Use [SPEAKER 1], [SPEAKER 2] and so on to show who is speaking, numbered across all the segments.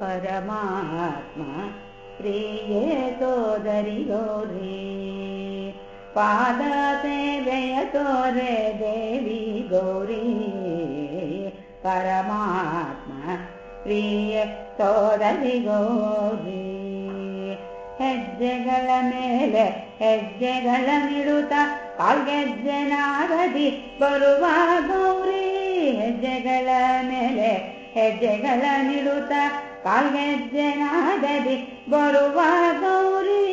[SPEAKER 1] परमात्मा प्रिये सोदरि गौरी पादसेवय तोरे देवी गौरी परमात्मा प्रिय सोदरि गौरी ಹೆಜ್ಜೆಗಳ ಮೇಲೆ ಹೆಜ್ಜೆಗಳ ನಿಡುತ್ತ ಕಾಲ್ಗೆಜ್ಜೆನಾಗದಿ ಬರುವ ಗೌರಿ ಹೆಜ್ಜೆಗಳ ಮೇಲೆ ಹೆಜ್ಜೆಗಳ ನಿಡುತ್ತ ಕಾಲ್ಗೆಜ್ಜೆನಾಗದಿ ಬರುವ ಗೌರಿ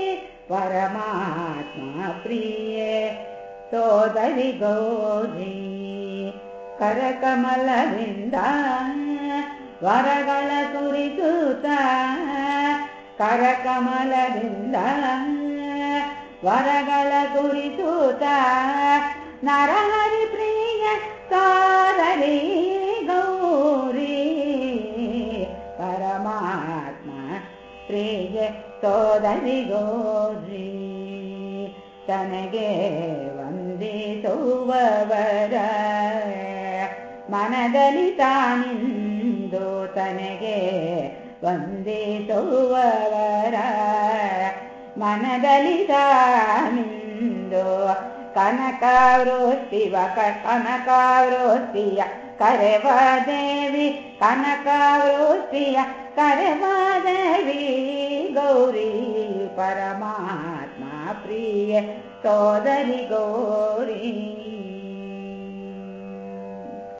[SPEAKER 1] ಪರಮಾತ್ಮ ಪ್ರಿಯೆ ಸೋದರಿ ಗೌರಿ ಕರಕಮಲದಿಂದ ವರಗಳ ಕುರಿತುತ್ತ ಕರಕಮಲದಿಂದ ವರಗಳ ಕುರಿತುತ ನರಹರಿ ಪ್ರಿಯ ಸೋದನಿಗೋರಿ ಗೌರಿ, ತನಗೆ ವಂದಿಸುವವರ. ಮನದಲ್ಲಿ ತಾನಿಂದು ತನಗೆ ವಂದಿಸುವವರ. ಮನದಲ್ಲಿ ತಾನಿಂದು ಕನಕವೃತ್ತಿವ ಕನಕವೃತ್ತಿಯ ಕರೆವ ದೇವಿ ಕನಕವೃತ್ತಿಯ ಕರೆವ ದೇವಿ त्मा प्रिय तोदरि गोरि।